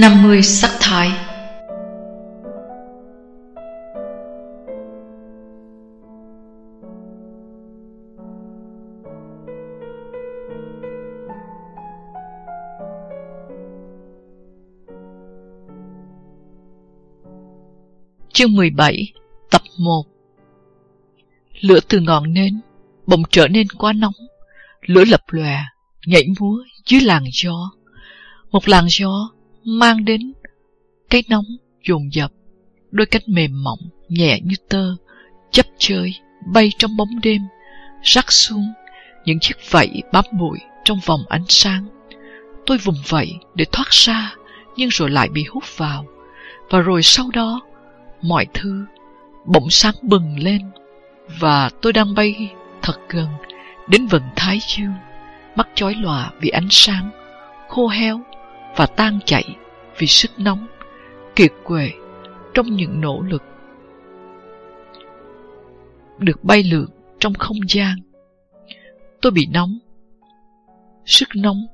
50 sắc thái Chương 17 Tập 1 Lửa từ ngọn nến bỗng trở nên quá nóng. Lửa lập lòe, Nhảy múa dưới làn gió. Một làn gió mang đến cái nóng dồn dập, Đôi cánh mềm mỏng, Nhẹ như tơ Chấp chơi, Bay trong bóng đêm, Rắc xuống Những chiếc vẫy bám bụi Trong vòng ánh sáng. Tôi vùng vẫy để thoát ra, Nhưng rồi lại bị hút vào. Và rồi sau đó, mọi thứ bỗng sáng bừng lên, và tôi đang bay thật gần đến vầng thái dương, mắt chói lòa vì ánh sáng khô héo và tan chảy vì sức nóng, kiệt quệ trong những nỗ lực được bay lượn trong không gian, tôi bị nóng sức nóng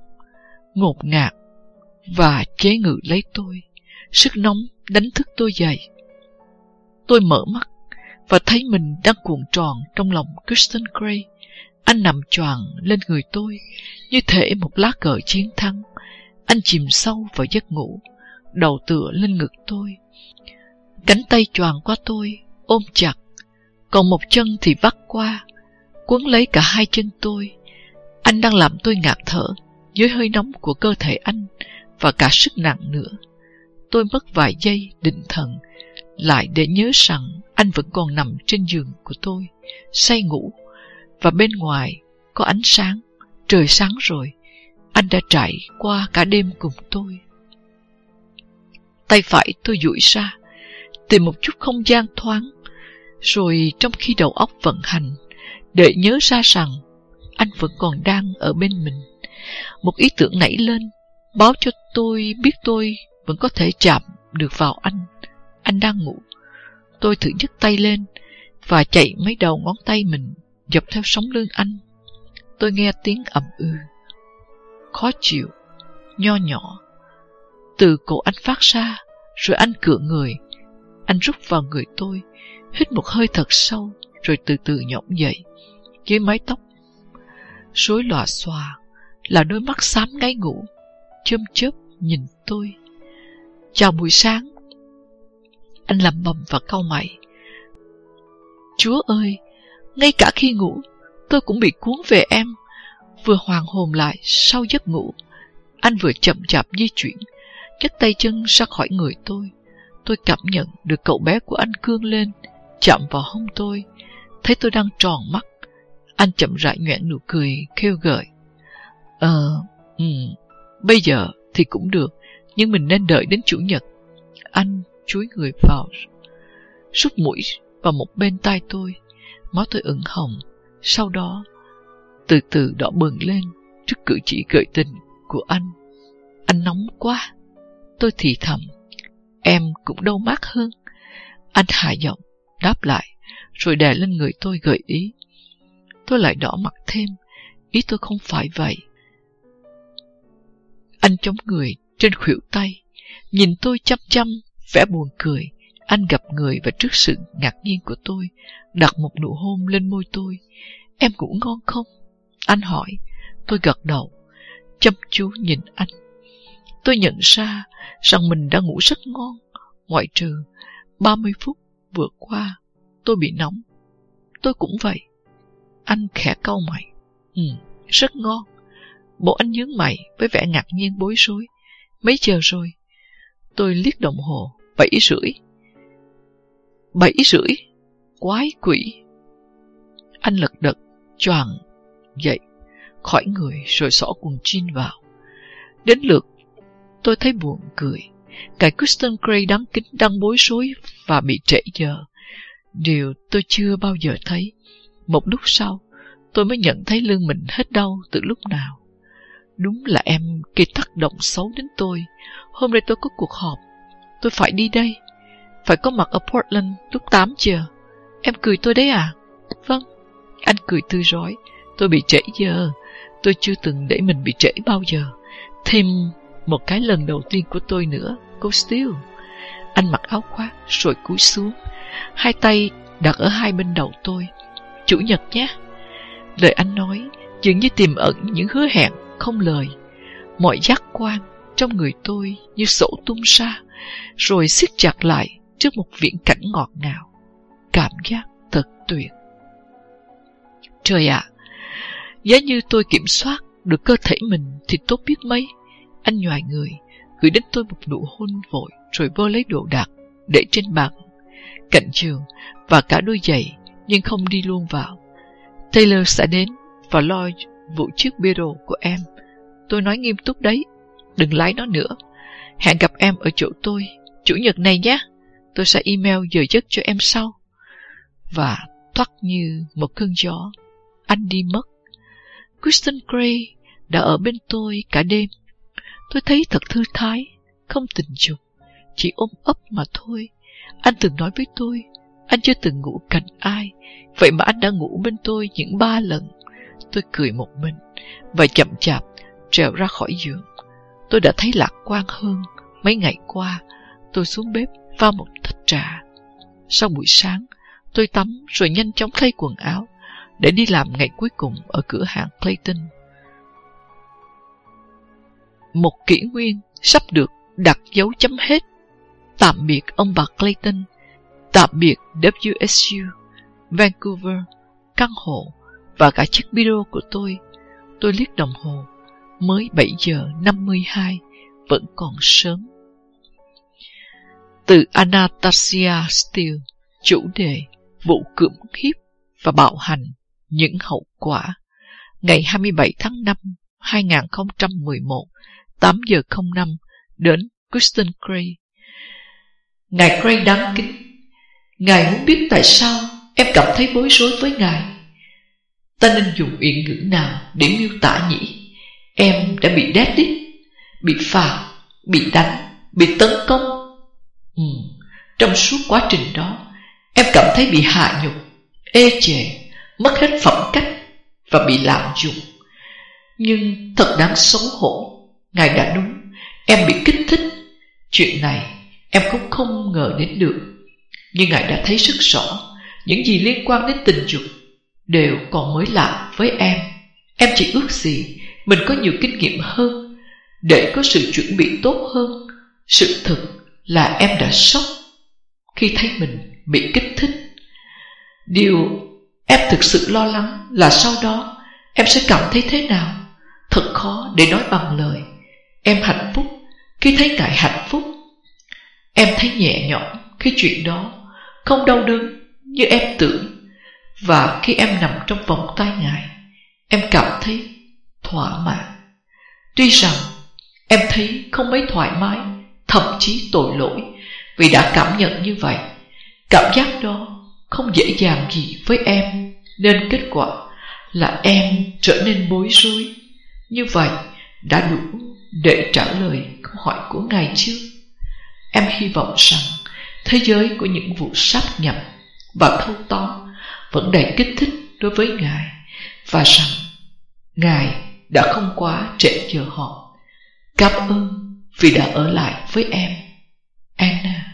ngột ngạt và chế ngự lấy tôi sức nóng đánh thức tôi dậy Tôi mở mắt và thấy mình đang cuộn tròn trong lòng Kristen Gray. Anh nằm choàng lên người tôi như thể một lá cờ chiến thắng. Anh chìm sâu vào giấc ngủ, đầu tựa lên ngực tôi. Cánh tay choàng qua tôi, ôm chặt, còn một chân thì vắt qua, quấn lấy cả hai chân tôi. Anh đang làm tôi ngạt thở dưới hơi nóng của cơ thể anh và cả sức nặng nữa. Tôi mất vài giây định thần lại để nhớ rằng anh vẫn còn nằm trên giường của tôi, say ngủ, và bên ngoài có ánh sáng, trời sáng rồi, anh đã trải qua cả đêm cùng tôi. Tay phải tôi duỗi ra, tìm một chút không gian thoáng, rồi trong khi đầu óc vận hành, để nhớ ra rằng anh vẫn còn đang ở bên mình. Một ý tưởng nảy lên, báo cho tôi biết tôi vẫn có thể chạm được vào anh anh đang ngủ. Tôi thử nhấc tay lên và chạy mấy đầu ngón tay mình dọc theo sóng lưng anh. Tôi nghe tiếng ẩm ư, ừ khó chịu, nho nhỏ. Từ cổ anh phát ra, rồi anh cựa người. Anh rút vào người tôi, hít một hơi thật sâu, rồi từ từ nhõng dậy. Dưới mái tóc, rối lòa xòa, là đôi mắt xám ngáy ngủ, chớm chớp nhìn tôi. Chào buổi sáng, anh lầm bầm và cau mày. Chúa ơi, ngay cả khi ngủ, tôi cũng bị cuốn về em. Vừa hoàng hồn lại sau giấc ngủ, anh vừa chậm chạp di chuyển, chất tay chân ra khỏi người tôi. Tôi cảm nhận được cậu bé của anh cương lên, chạm vào hông tôi. Thấy tôi đang tròn mắt, anh chậm rãi nhoẻn nụ cười, kêu gợi. Ờ, ừ, bây giờ thì cũng được, nhưng mình nên đợi đến Chủ nhật. Anh chuối người vào, rút mũi vào một bên tai tôi. Máu tôi ửng hồng, sau đó từ từ đỏ bừng lên trước cử chỉ gợi tình của anh. Anh nóng quá. Tôi thì thầm, em cũng đâu mát hơn. Anh hạ giọng, đáp lại, rồi đè lên người tôi gợi ý. Tôi lại đỏ mặt thêm, ý tôi không phải vậy. Anh chống người trên khuỷu tay, nhìn tôi chăm chăm vẻ buồn cười, anh gặp người và trước sự ngạc nhiên của tôi, đặt một nụ hôn lên môi tôi. Em ngủ ngon không? Anh hỏi. Tôi gật đầu, chăm chú nhìn anh. Tôi nhận ra rằng mình đã ngủ rất ngon, ngoại trừ 30 phút vừa qua tôi bị nóng. Tôi cũng vậy. Anh khẽ cau mày. Ừ, rất ngon. Bộ anh nhướng mày với vẻ ngạc nhiên bối rối. Mấy giờ rồi? Tôi liếc đồng hồ bảy rưỡi. Bảy rưỡi? Quái quỷ! Anh lật đật, choàng dậy, khỏi người rồi xỏ quần jean vào. Đến lượt, tôi thấy buồn cười. Cái Kristen Gray đáng kính đang bối rối và bị trễ giờ. Điều tôi chưa bao giờ thấy. Một lúc sau, tôi mới nhận thấy lưng mình hết đau từ lúc nào. Đúng là em gây tác động xấu đến tôi. Hôm nay tôi có cuộc họp Tôi phải đi đây Phải có mặt ở Portland lúc 8 giờ Em cười tôi đấy à Vâng Anh cười tươi rói Tôi bị trễ giờ Tôi chưa từng để mình bị trễ bao giờ Thêm một cái lần đầu tiên của tôi nữa, cô Steele. Anh mặc áo khoác rồi cúi xuống, hai tay đặt ở hai bên đầu tôi. Chủ nhật nhé. Lời anh nói dường như tiềm ẩn những hứa hẹn không lời. Mọi giác quan trong người tôi như sổ tung ra, rồi siết chặt lại trước một viễn cảnh ngọt ngào. Cảm giác thật tuyệt. Trời ạ, à, giá như tôi kiểm soát được cơ thể mình thì tốt biết mấy. Anh nhòi người, gửi đến tôi một nụ hôn vội rồi vơ lấy đồ đạc để trên bàn, cạnh giường và cả đôi giày nhưng không đi luôn vào. Taylor sẽ đến và lo vụ chiếc bia đồ của em. Tôi nói nghiêm túc đấy, đừng lái nó nữa. Hẹn gặp em ở chỗ tôi, chủ nhật này nhé. Tôi sẽ email giờ giấc cho em sau. Và thoát như một cơn gió, anh đi mất. Kristen Gray đã ở bên tôi cả đêm. Tôi thấy thật thư thái, không tình dục, chỉ ôm ấp mà thôi. Anh từng nói với tôi, anh chưa từng ngủ cạnh ai, vậy mà anh đã ngủ bên tôi những ba lần. Tôi cười một mình và chậm chạp trèo ra khỏi giường. Tôi đã thấy lạc quan hơn mấy ngày qua. Tôi xuống bếp pha một tách trà. Sau buổi sáng, tôi tắm rồi nhanh chóng thay quần áo để đi làm ngày cuối cùng ở cửa hàng Clayton. Một kỷ nguyên sắp được đặt dấu chấm hết. Tạm biệt ông bà Clayton, tạm biệt WSU, Vancouver, căn hộ và cả chiếc video của tôi. Tôi liếc đồng hồ, mới 7 giờ 52, vẫn còn sớm. Từ Anastasia Steele, chủ đề vụ cưỡng hiếp và bạo hành, những hậu quả. Ngày 27 tháng 5, 2011, 8 giờ 05, đến Kristen Gray. Ngài Gray đáng kính. Ngài muốn biết tại sao em cảm thấy bối rối với Ngài. Ta nên dùng uyển ngữ nào để miêu tả nhỉ? Em đã bị đét đít, bị phạt, bị đánh, bị tấn công. Ừ, trong suốt quá trình đó, em cảm thấy bị hạ nhục, ê chề, mất hết phẩm cách và bị lạm dụng. Nhưng thật đáng xấu hổ, Ngài đã đúng, em bị kích thích. Chuyện này em cũng không ngờ đến được. Nhưng Ngài đã thấy rất rõ những gì liên quan đến tình dục đều còn mới lạ với em. Em chỉ ước gì mình có nhiều kinh nghiệm hơn để có sự chuẩn bị tốt hơn. Sự thật là em đã sốc khi thấy mình bị kích thích. Điều em thực sự lo lắng là sau đó em sẽ cảm thấy thế nào. Thật khó để nói bằng lời. Em hạnh phúc khi thấy ngại hạnh phúc. Em thấy nhẹ nhõm khi chuyện đó không đau đớn như em tưởng. Và khi em nằm trong vòng tay ngài, em cảm thấy thỏa mãn. Tuy rằng em thấy không mấy thoải mái, thậm chí tội lỗi vì đã cảm nhận như vậy. Cảm giác đó không dễ dàng gì với em, nên kết quả là em trở nên bối rối. Như vậy đã đủ để trả lời câu hỏi của Ngài chưa? Em hy vọng rằng thế giới của những vụ sáp nhập và thâu tóm vẫn đầy kích thích đối với Ngài và rằng Ngài đã không quá trễ chờ họ. Cảm ơn vì đã ở lại với em. Anna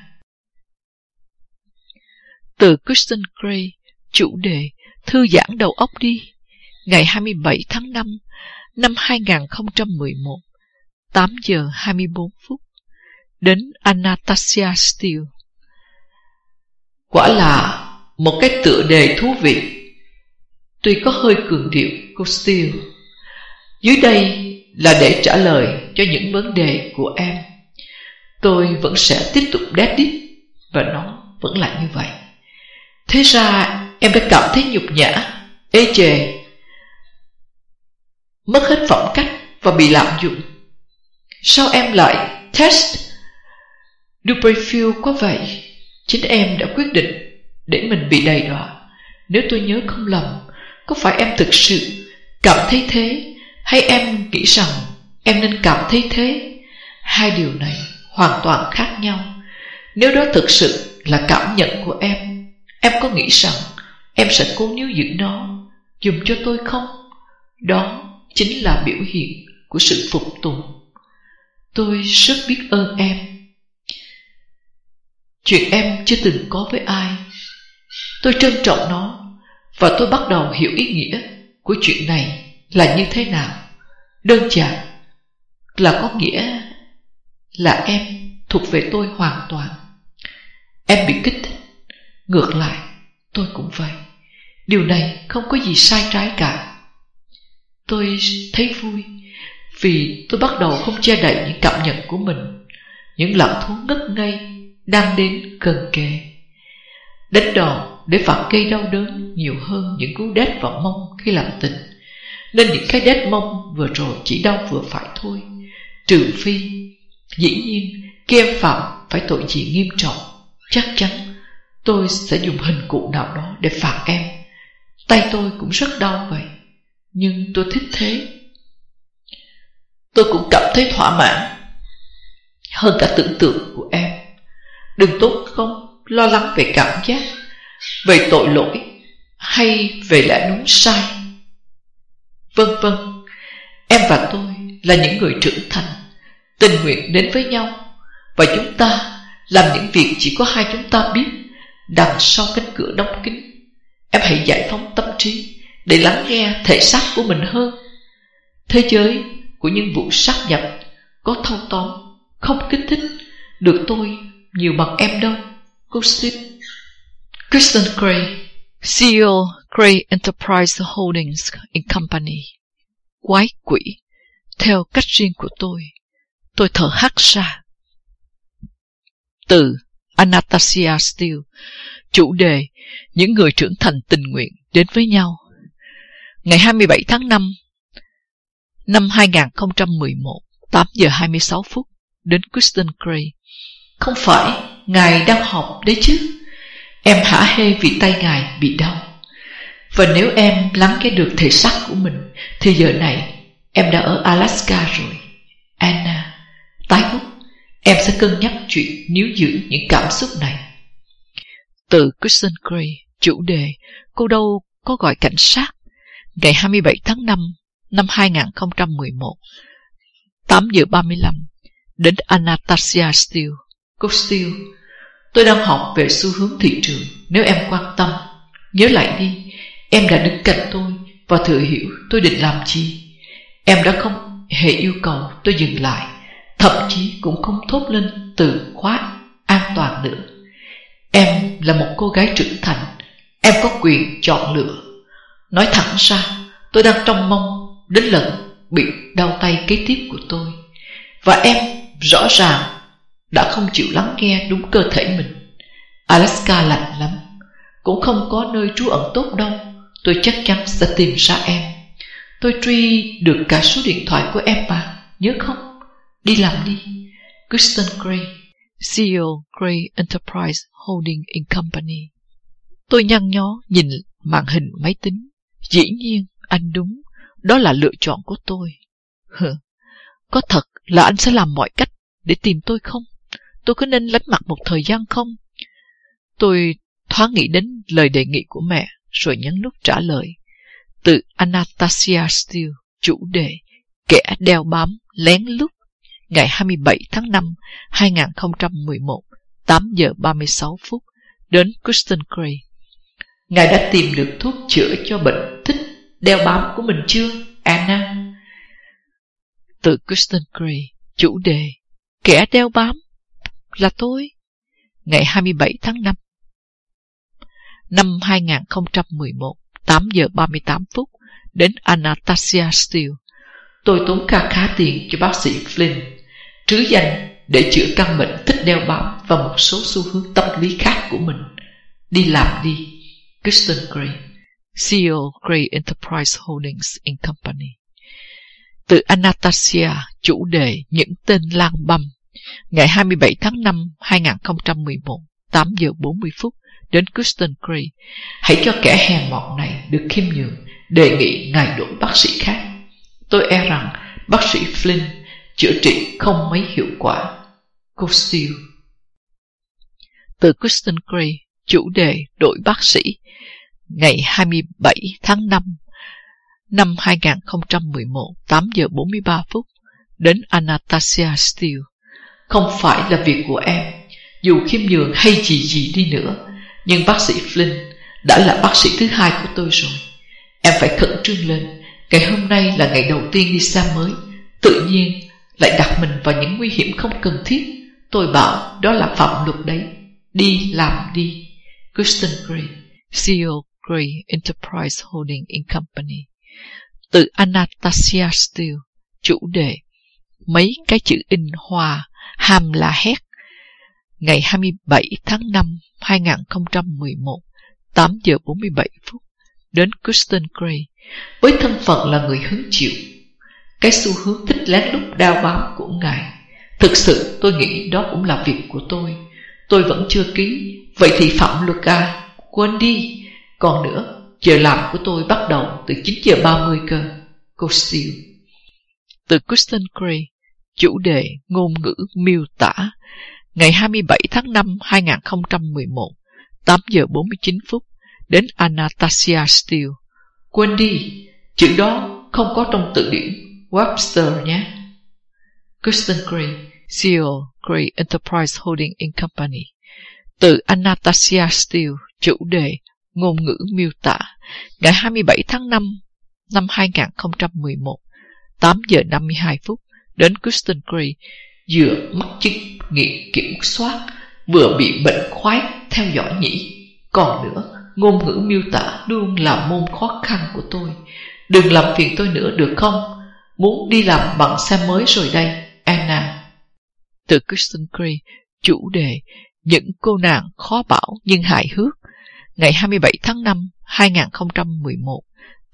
từ Kristen Gray, chủ đề Thư giãn đầu óc đi, ngày 27 tháng 5 năm 2011, 8 giờ 24 phút, đến Anastasia Steele. Quả là một cái tựa đề thú vị. Tuy có hơi cường điệu cô Steele dưới đây là để trả lời cho những vấn đề của em Tôi vẫn sẽ tiếp tục đét đít Và nó vẫn là như vậy Thế ra em đã cảm thấy nhục nhã Ê chề. Mất hết phẩm cách Và bị lạm dụng. Sao em lại test Dubrayfield có vậy? Chính em đã quyết định Để mình bị đầy đọa. Nếu tôi nhớ không lầm Có phải em thực sự cảm thấy thế? Hay em nghĩ rằng em nên cảm thấy thế? Hai điều này hoàn toàn khác nhau. Nếu đó thực sự là cảm nhận của em, em có nghĩ rằng em sẽ cố níu giữ nó, dùng cho tôi không? Đó chính là biểu hiện của sự phục tùng. Tôi rất biết ơn em. Chuyện em chưa từng có với ai. Tôi trân trọng nó và tôi bắt đầu hiểu ý nghĩa của chuyện này là như thế nào. Đơn giản là có nghĩa là em thuộc về tôi hoàn toàn. Em bị kích thích, ngược lại tôi cũng vậy. Điều này không có gì sai trái cả. Tôi thấy vui vì tôi bắt đầu không che đậy những cảm nhận của mình, những lặng thú ngất ngây đang đến gần kề. Đánh đòn để phạt gây đau đớn nhiều hơn những cú đét vào mông khi làm tình. Nên những cái đét mông vừa rồi chỉ đau vừa phải thôi. Trừ phi, dĩ nhiên, kem phạm phải tội gì nghiêm trọng, chắc chắn tôi sẽ dùng hình cụ nào đó để phạt em. Tay tôi cũng rất đau vậy, nhưng tôi thích thế. Tôi cũng cảm thấy thỏa mãn Hơn cả tưởng tượng của em. Đừng tốt không lo lắng về cảm giác Về tội lỗi Hay về lẽ đúng sai. Vân vân Em và tôi là những người trưởng thành Tình nguyện đến với nhau Và chúng ta làm những việc chỉ có hai chúng ta biết. Đằng sau cánh cửa đóng kín Em hãy giải phóng tâm trí Để lắng nghe thể xác của mình hơn Thế giới của những vụ sát nhập có thâu tóm, không kích thích được tôi nhiều bằng em đâu. Cô xin. Kristen Gray, CEO Gray Enterprise Holdings in Company. Quái quỷ, theo cách riêng của tôi, tôi thở hắt ra. Từ Anastasia Steele, chủ đề Những người trưởng thành tình nguyện đến với nhau. Ngày 27 tháng 5 Năm 2011, 8 giờ 26 phút, đến Kristen Gray. Không phải, Ngài đang họp đấy chứ. Em hả hê vì tay Ngài bị đau. Và nếu em lắng nghe được thể xác của mình, thì giờ này em đã ở Alaska rồi. Anna, tái hút em sẽ cân nhắc chuyện níu giữ những cảm xúc này. Từ Kristen Gray, chủ đề, cô đâu có gọi cảnh sát. Ngày 27 tháng 5 năm 2011, 8 giờ 35, đến Anastasia Steele. Cô Steele, tôi đang học về xu hướng thị trường. Nếu em quan tâm, nhớ lại đi, em đã đứng cạnh tôi và thừa hiểu tôi định làm chi. Em đã không hề yêu cầu tôi dừng lại, thậm chí cũng không thốt lên từ khóa an toàn nữa. Em là một cô gái trưởng thành, em có quyền chọn lựa. Nói thẳng ra, tôi đang trong mong đến lần bị đau tay kế tiếp của tôi Và em rõ ràng đã không chịu lắng nghe đúng cơ thể mình Alaska lạnh lắm Cũng không có nơi trú ẩn tốt đâu Tôi chắc chắn sẽ tìm ra em Tôi truy được cả số điện thoại của em mà Nhớ không? Đi làm đi Kristen Gray CEO Gray Enterprise Holding in Company Tôi nhăn nhó nhìn màn hình máy tính Dĩ nhiên anh đúng đó là lựa chọn của tôi. Hừ, có thật là anh sẽ làm mọi cách để tìm tôi không? Tôi có nên lánh mặt một thời gian không? Tôi thoáng nghĩ đến lời đề nghị của mẹ rồi nhấn nút trả lời. Từ Anastasia Steele, chủ đề Kẻ đeo bám lén lút ngày 27 tháng 5 2011 8 giờ 36 phút đến Kristen Gray. Ngài đã tìm được thuốc chữa cho bệnh thích đeo bám của mình chưa, Anna? Từ Kristen Gray, chủ đề Kẻ đeo bám là tôi. Ngày 27 tháng 5 Năm 2011, 8 giờ 38 phút, đến Anastasia Steele. Tôi tốn kha khá tiền cho bác sĩ Flynn, trứ danh để chữa căn bệnh thích đeo bám và một số xu hướng tâm lý khác của mình. Đi làm đi, Kristen Gray. CEO Gray Enterprise Holdings in Company. Từ Anastasia, chủ đề Những tên lang băm, ngày 27 tháng 5 2011, 8 giờ 40 phút, đến Kristen Gray. Hãy cho kẻ hèn mọn này được khiêm nhường, đề nghị ngài đổi bác sĩ khác. Tôi e rằng bác sĩ Flynn chữa trị không mấy hiệu quả. Cô Steele Từ Kristen Gray, chủ đề đổi bác sĩ, ngày 27 tháng 5 năm 2011, 8 giờ 43 phút, đến Anastasia Steele. Không phải là việc của em, dù khiêm nhường hay gì gì đi nữa, nhưng bác sĩ Flynn đã là bác sĩ thứ hai của tôi rồi. Em phải khẩn trương lên, ngày hôm nay là ngày đầu tiên đi xa mới, tự nhiên lại đặt mình vào những nguy hiểm không cần thiết. Tôi bảo đó là phạm luật đấy. Đi làm đi. Kristen Gray, CEO Gray Enterprise Holding in Company. Từ Anastasia Steele, chủ đề mấy cái chữ in hoa hàm là hét ngày 27 tháng 5 2011 8 giờ 47 phút đến Kristen Gray với thân phận là người hứng chịu cái xu hướng thích lén lút đao bám của ngài. Thực sự tôi nghĩ đó cũng là việc của tôi. Tôi vẫn chưa ký vậy thì phạm luật à quên đi. Còn nữa giờ làm của tôi bắt đầu từ 9 giờ 30 cơ. Cô siêu. Từ Kristen Gray chủ đề ngôn ngữ miêu tả ngày 27 tháng 5 2011 8 giờ 49 phút đến Anastasia Steele. Quên đi, chữ đó không có trong từ điển Webster nhé. Kristen Gray, CEO Gray Enterprise Holding in Company. Từ Anastasia Steele, chủ đề ngôn ngữ miêu tả, ngày 27 tháng 5 năm 2011, 8 giờ 52 phút, đến Kristen Gray, vừa mắc chứng nghiện kiểm soát, vừa bị bệnh khoái theo dõi nhỉ. Còn nữa, ngôn ngữ miêu tả luôn là môn khó khăn của tôi. Đừng làm phiền tôi nữa được không? Muốn đi làm bằng xe mới rồi đây, Anna. Từ Kristen Gray, chủ đề Những cô nàng khó bảo nhưng hài hước, ngày 27 tháng 5, 2011,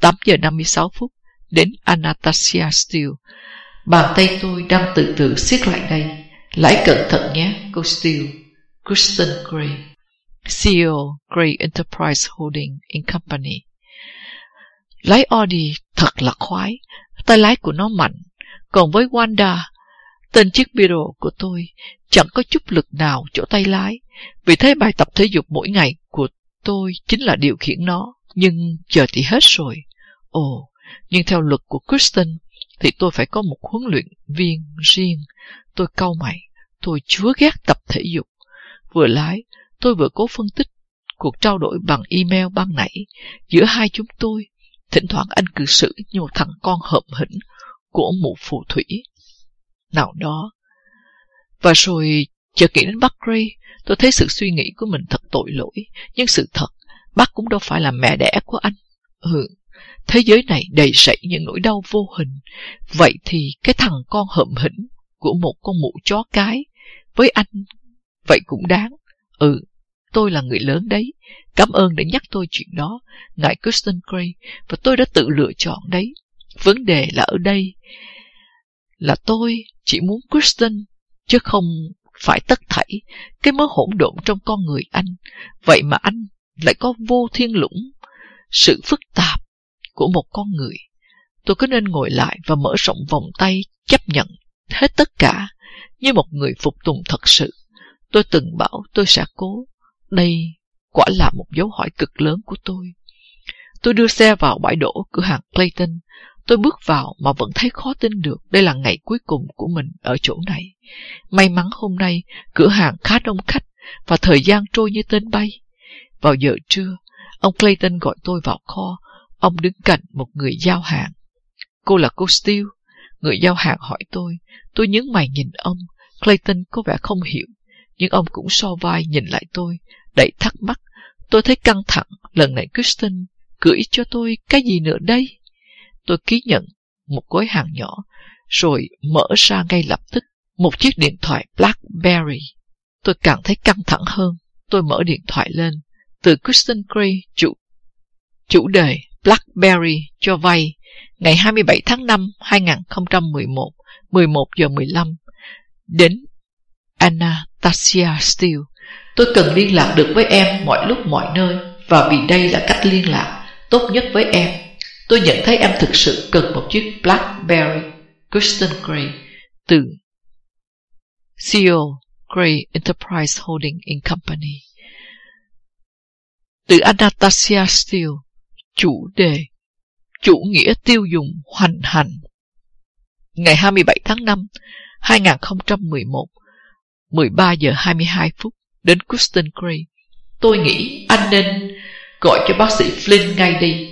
8 giờ 56 phút, đến Anastasia Steele. Bàn tay tôi đang từ từ siết lại đây. Lái cẩn thận nhé, cô Steele. Kristen Gray. CEO Gray Enterprise Holding in Company. Lái Audi thật là khoái, tay lái của nó mạnh, còn với Wanda, tên chiếc biro của tôi chẳng có chút lực nào chỗ tay lái, vì thế bài tập thể dục mỗi ngày của tôi chính là điều khiển nó, nhưng giờ thì hết rồi. Ồ, nhưng theo luật của Kristen thì tôi phải có một huấn luyện viên riêng. Tôi cau mày, tôi chúa ghét tập thể dục. Vừa lái, Tôi vừa cố phân tích cuộc trao đổi bằng email ban nãy giữa hai chúng tôi. Thỉnh thoảng anh cư xử như một thằng con hợm hĩnh của một phù thủy. Nào đó. Và rồi chờ kỹ đến bác Gray, tôi thấy sự suy nghĩ của mình thật tội lỗi. Nhưng sự thật, bác cũng đâu phải là mẹ đẻ của anh. Ừ, thế giới này đầy sảy những nỗi đau vô hình. Vậy thì cái thằng con hợm hĩnh của một con mụ chó cái với anh vậy cũng đáng. Ừ, Tôi là người lớn đấy. Cảm ơn đã nhắc tôi chuyện đó, ngài Kristen Gray, và tôi đã tự lựa chọn đấy. Vấn đề là ở đây là tôi chỉ muốn Kristen, chứ không phải tất thảy cái mớ hỗn độn trong con người anh. Vậy mà anh lại có vô thiên lũng, sự phức tạp của một con người. Tôi có nên ngồi lại và mở rộng vòng tay chấp nhận hết tất cả như một người phục tùng thật sự. Tôi từng bảo tôi sẽ cố, đây quả là một dấu hỏi cực lớn của tôi. Tôi đưa xe vào bãi đổ cửa hàng Clayton. Tôi bước vào mà vẫn thấy khó tin được đây là ngày cuối cùng của mình ở chỗ này. May mắn hôm nay cửa hàng khá đông khách và thời gian trôi như tên bay. Vào giờ trưa, ông Clayton gọi tôi vào kho. Ông đứng cạnh một người giao hàng. Cô là cô Steele. Người giao hàng hỏi tôi. Tôi nhướng mày nhìn ông. Clayton có vẻ không hiểu. Nhưng ông cũng so vai nhìn lại tôi đầy thắc mắc. Tôi thấy căng thẳng, lần này Kristen gửi cho tôi cái gì nữa đây? Tôi ký nhận một gói hàng nhỏ, rồi mở ra ngay lập tức một chiếc điện thoại BlackBerry. Tôi càng thấy căng thẳng hơn. Tôi mở điện thoại lên. Từ Kristen Gray, chủ, chủ đề BlackBerry cho vay ngày 27 tháng 5 2011, 11 giờ 15 đến Anastasia Steele Tôi cần liên lạc được với em mọi lúc mọi nơi và vì đây là cách liên lạc tốt nhất với em. Tôi nhận thấy em thực sự cần một chiếc BlackBerry Kristen Gray từ CEO Gray Enterprise Holding in Company. Từ Anastasia Steele, chủ đề Chủ nghĩa tiêu dùng hoành hành ngày 27 tháng 5, 2011, 13 giờ 22 phút, đến Kristen Gray. Tôi nghĩ anh nên gọi cho bác sĩ Flynn ngay đi.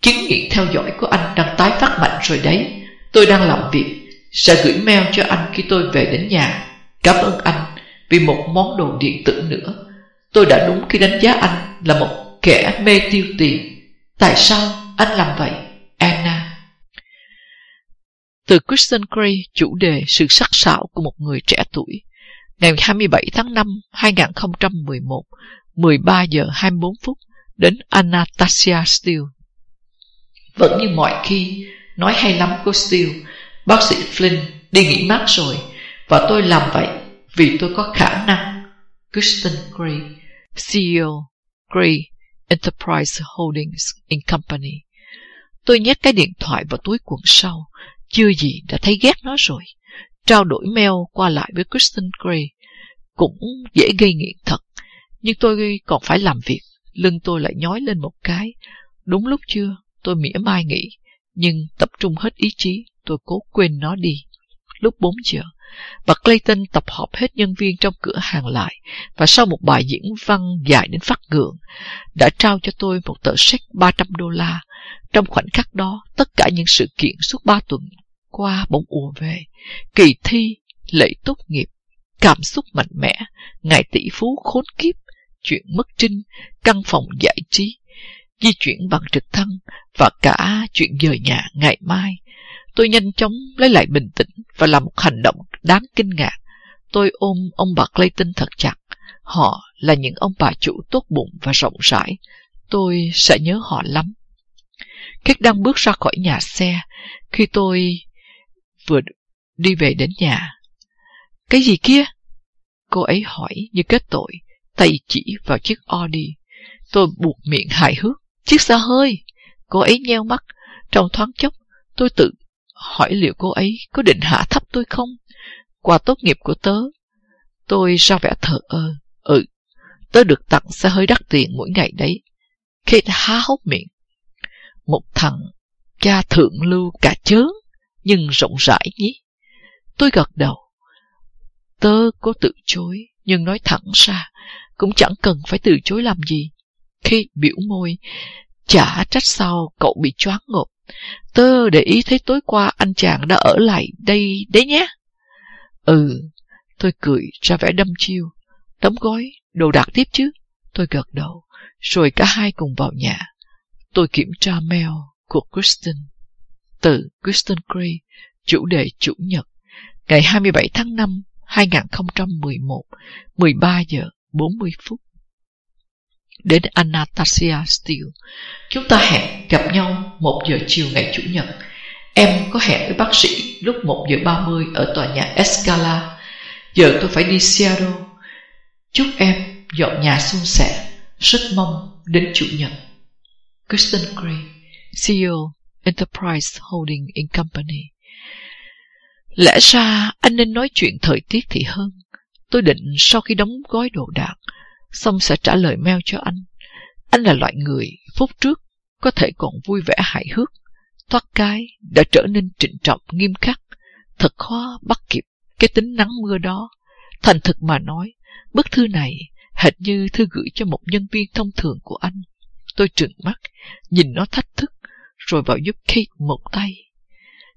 Chứng nghiện theo dõi của anh đang tái phát mạnh rồi đấy. Tôi đang làm việc, sẽ gửi mail cho anh khi tôi về đến nhà. Cảm ơn anh vì một món đồ điện tử nữa. Tôi đã đúng khi đánh giá anh là một kẻ mê tiêu tiền. Tại sao anh làm vậy, Anna? Từ Kristen Gray, chủ đề sự sắc sảo của một người trẻ tuổi. Ngày 27 tháng 5, 2011, 13 giờ 24 phút, đến Anastasia Steele. Vẫn như mọi khi, nói hay lắm cô Steele, bác sĩ Flynn đi nghỉ mát rồi, và tôi làm vậy vì tôi có khả năng. Kristen Gray, CEO, Gray Enterprise Holdings in Company. Tôi nhét cái điện thoại vào túi quần sau, chưa gì đã thấy ghét nó rồi. Trao đổi mail qua lại với Kristen Gray cũng dễ gây nghiện thật, nhưng tôi còn phải làm việc. Lưng tôi lại nhói lên một cái. Đúng lúc chưa, tôi mỉa mai nghĩ, nhưng tập trung hết ý chí, tôi cố quên nó đi. Lúc 4 giờ, bà Clayton tập họp hết nhân viên trong cửa hàng lại và sau một bài diễn văn dài đến phát gượng, đã trao cho tôi một tờ sách 300 đô la. Trong khoảnh khắc đó, tất cả những sự kiện suốt 3 tuần qua bỗng ùa về. Kỳ thi, lễ tốt nghiệp, cảm xúc mạnh mẽ, ngày tỷ phú khốn kiếp, chuyện mất trinh, căn phòng giải trí, di chuyển bằng trực thăng và cả chuyện dời nhà ngày mai. Tôi nhanh chóng lấy lại bình tĩnh và làm một hành động đáng kinh ngạc. Tôi ôm ông bà Clayton thật chặt. Họ là những ông bà chủ tốt bụng và rộng rãi. Tôi sẽ nhớ họ lắm. Kết đang bước ra khỏi nhà xe khi tôi vừa đi về đến nhà. Cái gì kia? Cô ấy hỏi như kết tội, tay chỉ vào chiếc Audi. Tôi buộc miệng hài hước. Chiếc xa hơi. Cô ấy nheo mắt. Trong thoáng chốc, tôi tự hỏi liệu cô ấy có định hạ thấp tôi không? Quà tốt nghiệp của tớ. Tôi ra vẻ thờ ơ. Ừ, tớ được tặng xe hơi đắt tiền mỗi ngày đấy. Kate há hốc miệng. Một thằng cha thượng lưu cả chớn, nhưng rộng rãi nhỉ? Tôi gật đầu. Tớ có từ chối, nhưng nói thẳng ra, cũng chẳng cần phải từ chối làm gì. Khi biểu môi, chả trách sao cậu bị choáng ngộp. Tớ để ý thấy tối qua anh chàng đã ở lại đây đấy nhé. Ừ, tôi cười ra vẻ đâm chiêu. Đóng gói, đồ đạc tiếp chứ. Tôi gật đầu, rồi cả hai cùng vào nhà. Tôi kiểm tra mail của Kristen. Từ Kristen Gray, chủ đề Chủ nhật, ngày 27 tháng 5 2011, 13 giờ 40 phút. Đến Anastasia Steele, chúng ta hẹn gặp nhau 1 giờ chiều ngày Chủ nhật. Em có hẹn với bác sĩ lúc 1 giờ 30 ở tòa nhà Escala. Giờ tôi phải đi Seattle. Chúc em dọn nhà suôn sẻ. Rất mong đến Chủ nhật. Kristen Gray, CEO Enterprise Holding in Company Lẽ ra anh nên nói chuyện thời tiết thì hơn. Tôi định sau khi đóng gói đồ đạc, xong sẽ trả lời mail cho anh. Anh là loại người phút trước có thể còn vui vẻ hài hước, thoát cái đã trở nên trịnh trọng nghiêm khắc. Thật khó bắt kịp cái tính nắng mưa đó. Thành thực mà nói, bức thư này hệt như thư gửi cho một nhân viên thông thường của anh. Tôi trừng mắt, nhìn nó thách thức, rồi vào giúp Kate một tay.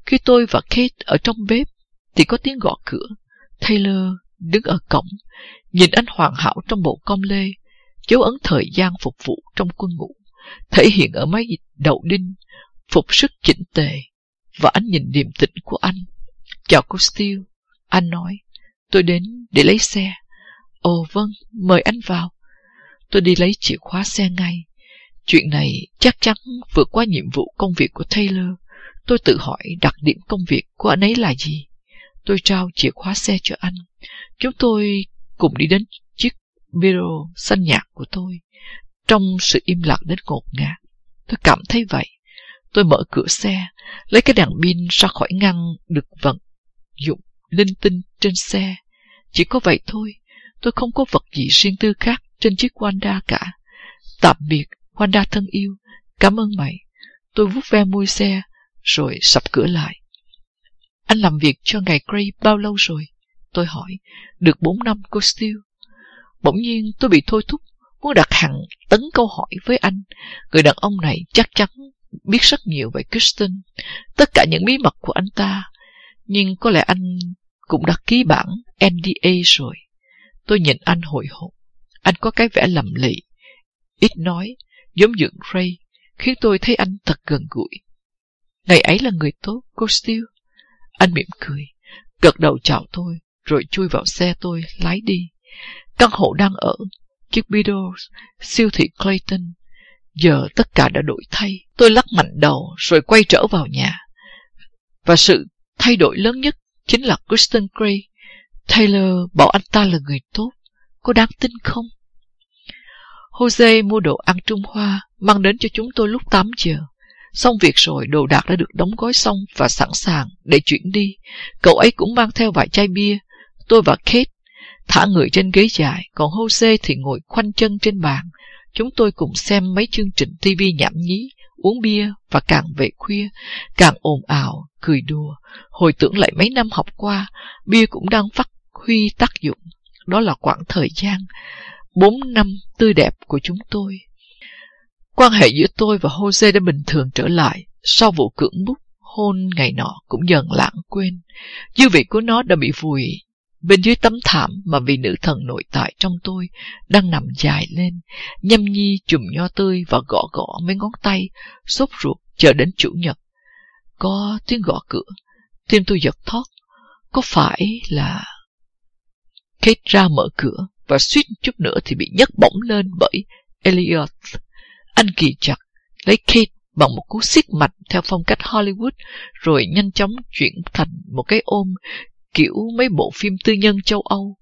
Khi tôi và Kate ở trong bếp, thì có tiếng gõ cửa. Taylor đứng ở cổng, nhìn anh hoàn hảo trong bộ com lê, dấu ấn thời gian phục vụ trong quân ngũ, thể hiện ở máy đầu đinh, phục sức chỉnh tề, và anh nhìn điềm tĩnh của anh. Chào cô Steele, anh nói, tôi đến để lấy xe. Ồ vâng, mời anh vào. Tôi đi lấy chìa khóa xe ngay. Chuyện này chắc chắn vượt qua nhiệm vụ công việc của Taylor. Tôi tự hỏi đặc điểm công việc của anh ấy là gì. Tôi trao chìa khóa xe cho anh. Chúng tôi cùng đi đến chiếc bureau xanh nhạt của tôi. Trong sự im lặng đến ngột ngạt, tôi cảm thấy vậy. Tôi mở cửa xe, lấy cái đèn pin ra khỏi ngăn được vận dụng linh tinh trên xe. Chỉ có vậy thôi, tôi không có vật gì riêng tư khác trên chiếc Wanda cả. Tạm biệt, Wanda thân yêu, cảm ơn mày. Tôi vút ve môi xe, rồi sập cửa lại. Anh làm việc cho ngài Gray bao lâu rồi? Tôi hỏi. Được bốn năm, cô Steele. Bỗng nhiên tôi bị thôi thúc, muốn đặt hẳn tấn câu hỏi với anh. Người đàn ông này chắc chắn biết rất nhiều về Kristen, tất cả những bí mật của anh ta. Nhưng có lẽ anh cũng đã ký bản NDA rồi. Tôi nhìn anh hồi hộp. Anh có cái vẻ lầm lì, ít nói, giống dưỡng Ray, khiến tôi thấy anh thật gần gũi. Ngày ấy là người tốt, cô Steele. Anh mỉm cười, gật đầu chào tôi, rồi chui vào xe tôi, lái đi. Căn hộ đang ở, chiếc Beatles, siêu thị Clayton. Giờ tất cả đã đổi thay. Tôi lắc mạnh đầu, rồi quay trở vào nhà. Và sự thay đổi lớn nhất chính là Kristen Gray. Taylor bảo anh ta là người tốt. Có đáng tin không? Jose mua đồ ăn Trung Hoa, mang đến cho chúng tôi lúc 8 giờ. Xong việc rồi, đồ đạc đã được đóng gói xong và sẵn sàng để chuyển đi. Cậu ấy cũng mang theo vài chai bia. Tôi và Kate thả người trên ghế dài, còn Jose thì ngồi khoanh chân trên bàn. Chúng tôi cùng xem mấy chương trình TV nhảm nhí, uống bia và càng về khuya, càng ồn ào, cười đùa. Hồi tưởng lại mấy năm học qua, bia cũng đang phát huy tác dụng. Đó là khoảng thời gian bốn năm tươi đẹp của chúng tôi. Quan hệ giữa tôi và Jose đã bình thường trở lại sau vụ cưỡng bức hôn ngày nọ cũng dần lãng quên. Dư vị của nó đã bị vùi bên dưới tấm thảm mà vị nữ thần nội tại trong tôi đang nằm dài lên, nhâm nhi chùm nho tươi và gõ gõ mấy ngón tay, sốt ruột chờ đến chủ nhật. Có tiếng gõ cửa, tim tôi giật thót. Có phải là... Kate ra mở cửa và suýt chút nữa thì bị nhấc bổng lên bởi Elliot. Anh kỳ chặt, lấy Kate bằng một cú siết mạch theo phong cách Hollywood rồi nhanh chóng chuyển thành một cái ôm kiểu mấy bộ phim tư nhân châu Âu.